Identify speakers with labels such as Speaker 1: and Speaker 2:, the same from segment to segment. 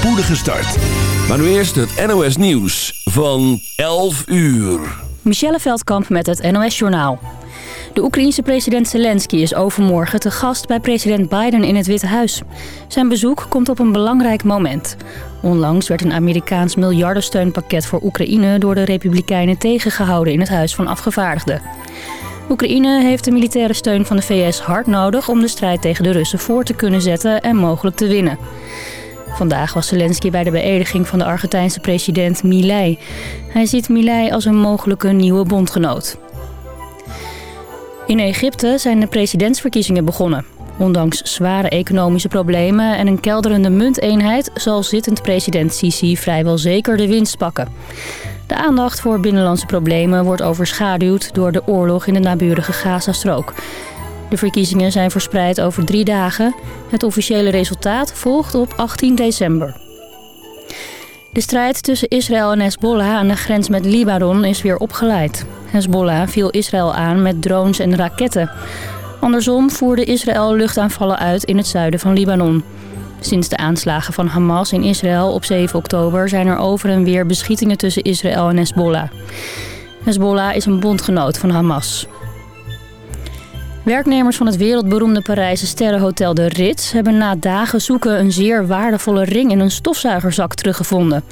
Speaker 1: spoedige start. Maar nu eerst het NOS Nieuws van 11 uur.
Speaker 2: Michelle Veldkamp met het NOS Journaal. De Oekraïense president Zelensky is overmorgen te gast bij president Biden in het Witte Huis. Zijn bezoek komt op een belangrijk moment. Onlangs werd een Amerikaans miljardensteunpakket voor Oekraïne door de Republikeinen tegengehouden in het Huis van Afgevaardigden. Oekraïne heeft de militaire steun van de VS hard nodig om de strijd tegen de Russen voor te kunnen zetten en mogelijk te winnen. Vandaag was Zelensky bij de beëdiging van de Argentijnse president Milei. Hij ziet Milei als een mogelijke nieuwe bondgenoot. In Egypte zijn de presidentsverkiezingen begonnen. Ondanks zware economische problemen en een kelderende munteenheid... zal zittend president Sisi vrijwel zeker de winst pakken. De aandacht voor binnenlandse problemen wordt overschaduwd... door de oorlog in de naburige Gazastrook. De verkiezingen zijn verspreid over drie dagen. Het officiële resultaat volgt op 18 december. De strijd tussen Israël en Hezbollah aan de grens met Libanon is weer opgeleid. Hezbollah viel Israël aan met drones en raketten. Andersom voerde Israël luchtaanvallen uit in het zuiden van Libanon. Sinds de aanslagen van Hamas in Israël op 7 oktober zijn er over en weer beschietingen tussen Israël en Hezbollah. Hezbollah is een bondgenoot van Hamas. Werknemers van het wereldberoemde Parijse sterrenhotel De Ritz... hebben na dagen zoeken een zeer waardevolle ring in een stofzuigerzak teruggevonden.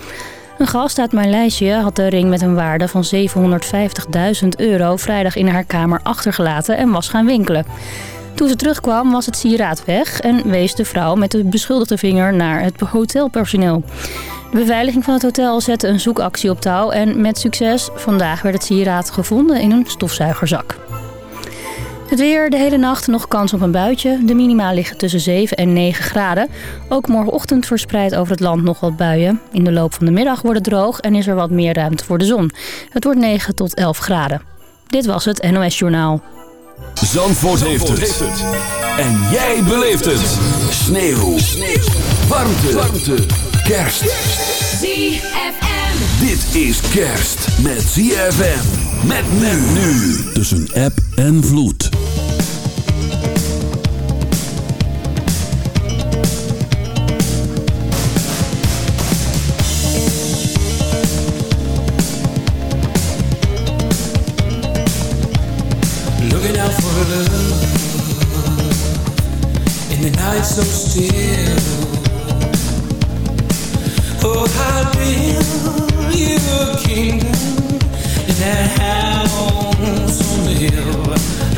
Speaker 2: Een gast uit Maleisië had de ring met een waarde van 750.000 euro... vrijdag in haar kamer achtergelaten en was gaan winkelen. Toen ze terugkwam was het sieraad weg en wees de vrouw met de beschuldigde vinger naar het hotelpersoneel. De beveiliging van het hotel zette een zoekactie op touw en met succes. Vandaag werd het sieraad gevonden in een stofzuigerzak. Het weer, de hele nacht nog kans op een buitje. De minima liggen tussen 7 en 9 graden. Ook morgenochtend verspreid over het land nog wat buien. In de loop van de middag wordt het droog en is er wat meer ruimte voor de zon. Het wordt 9 tot 11 graden. Dit was het NOS Journaal.
Speaker 1: Zandvoort, heeft, het. En jij beleeft het. Sneeuw. Sneeuw. Warmte. Warmte. Kerst.
Speaker 3: ZFM.
Speaker 1: Dit is kerst met ZFM. Met men nu. Tussen app en vloed.
Speaker 4: So still. Oh, I'll build you a kingdom in that house on the hill.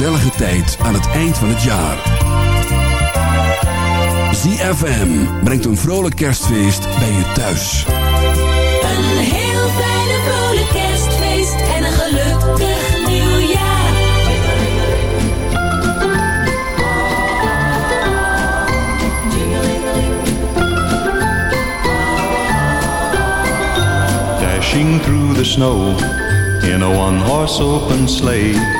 Speaker 1: Gezellige tijd aan het eind van het jaar. ZFM brengt een vrolijk kerstfeest bij je thuis.
Speaker 5: Een heel fijne vrolijk kerstfeest. En een gelukkig nieuwjaar.
Speaker 6: Dashing through the snow in a one horse open sleigh.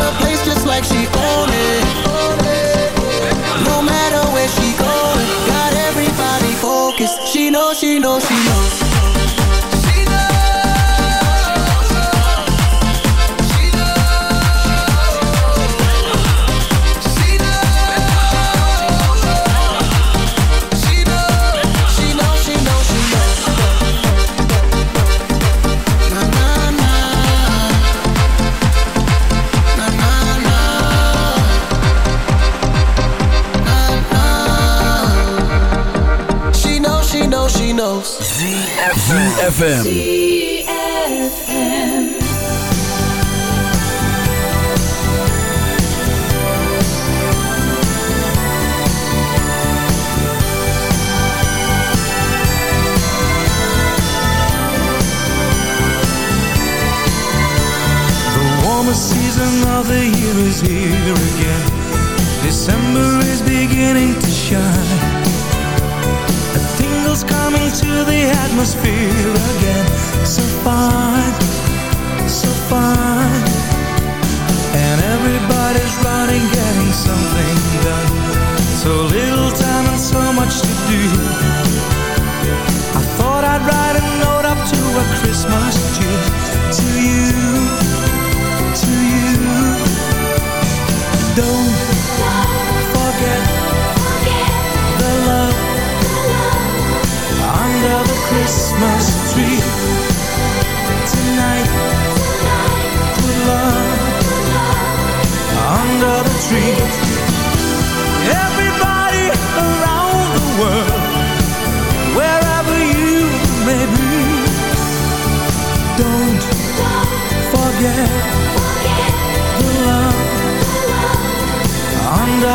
Speaker 7: my
Speaker 8: place just like she owned it.
Speaker 1: ZFM.
Speaker 4: The warmest season of the year is here again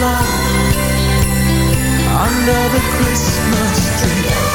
Speaker 4: love under the Christmas tree.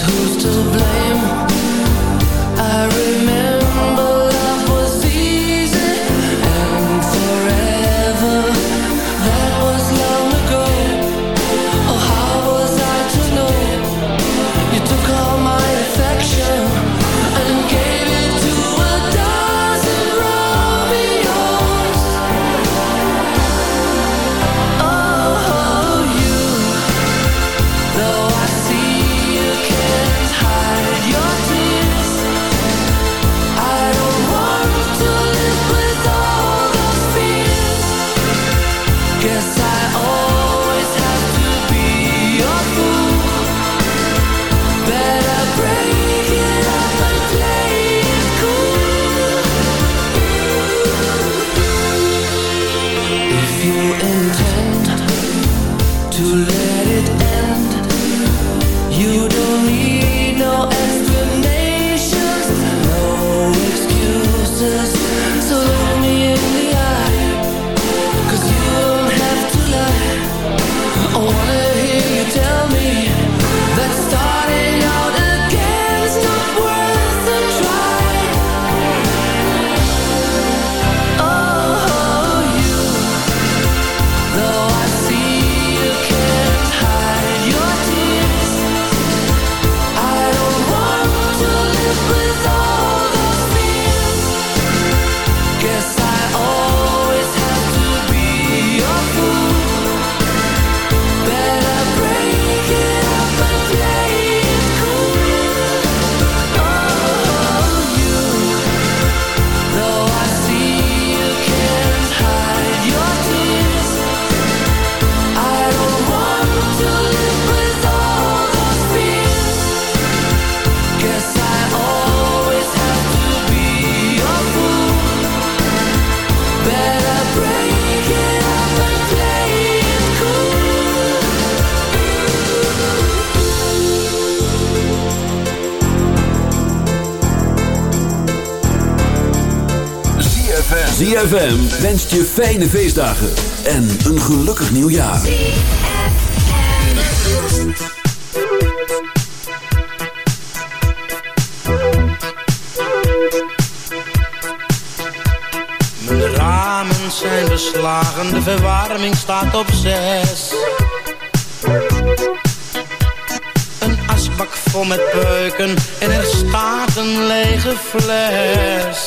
Speaker 9: Who's to blame? I
Speaker 1: ZFM. Wenst je fijne feestdagen en een gelukkig nieuwjaar.
Speaker 10: Mijn ramen zijn beslagen, de verwarming staat op zes. Een asbak vol met peuken en er staat een lege fles.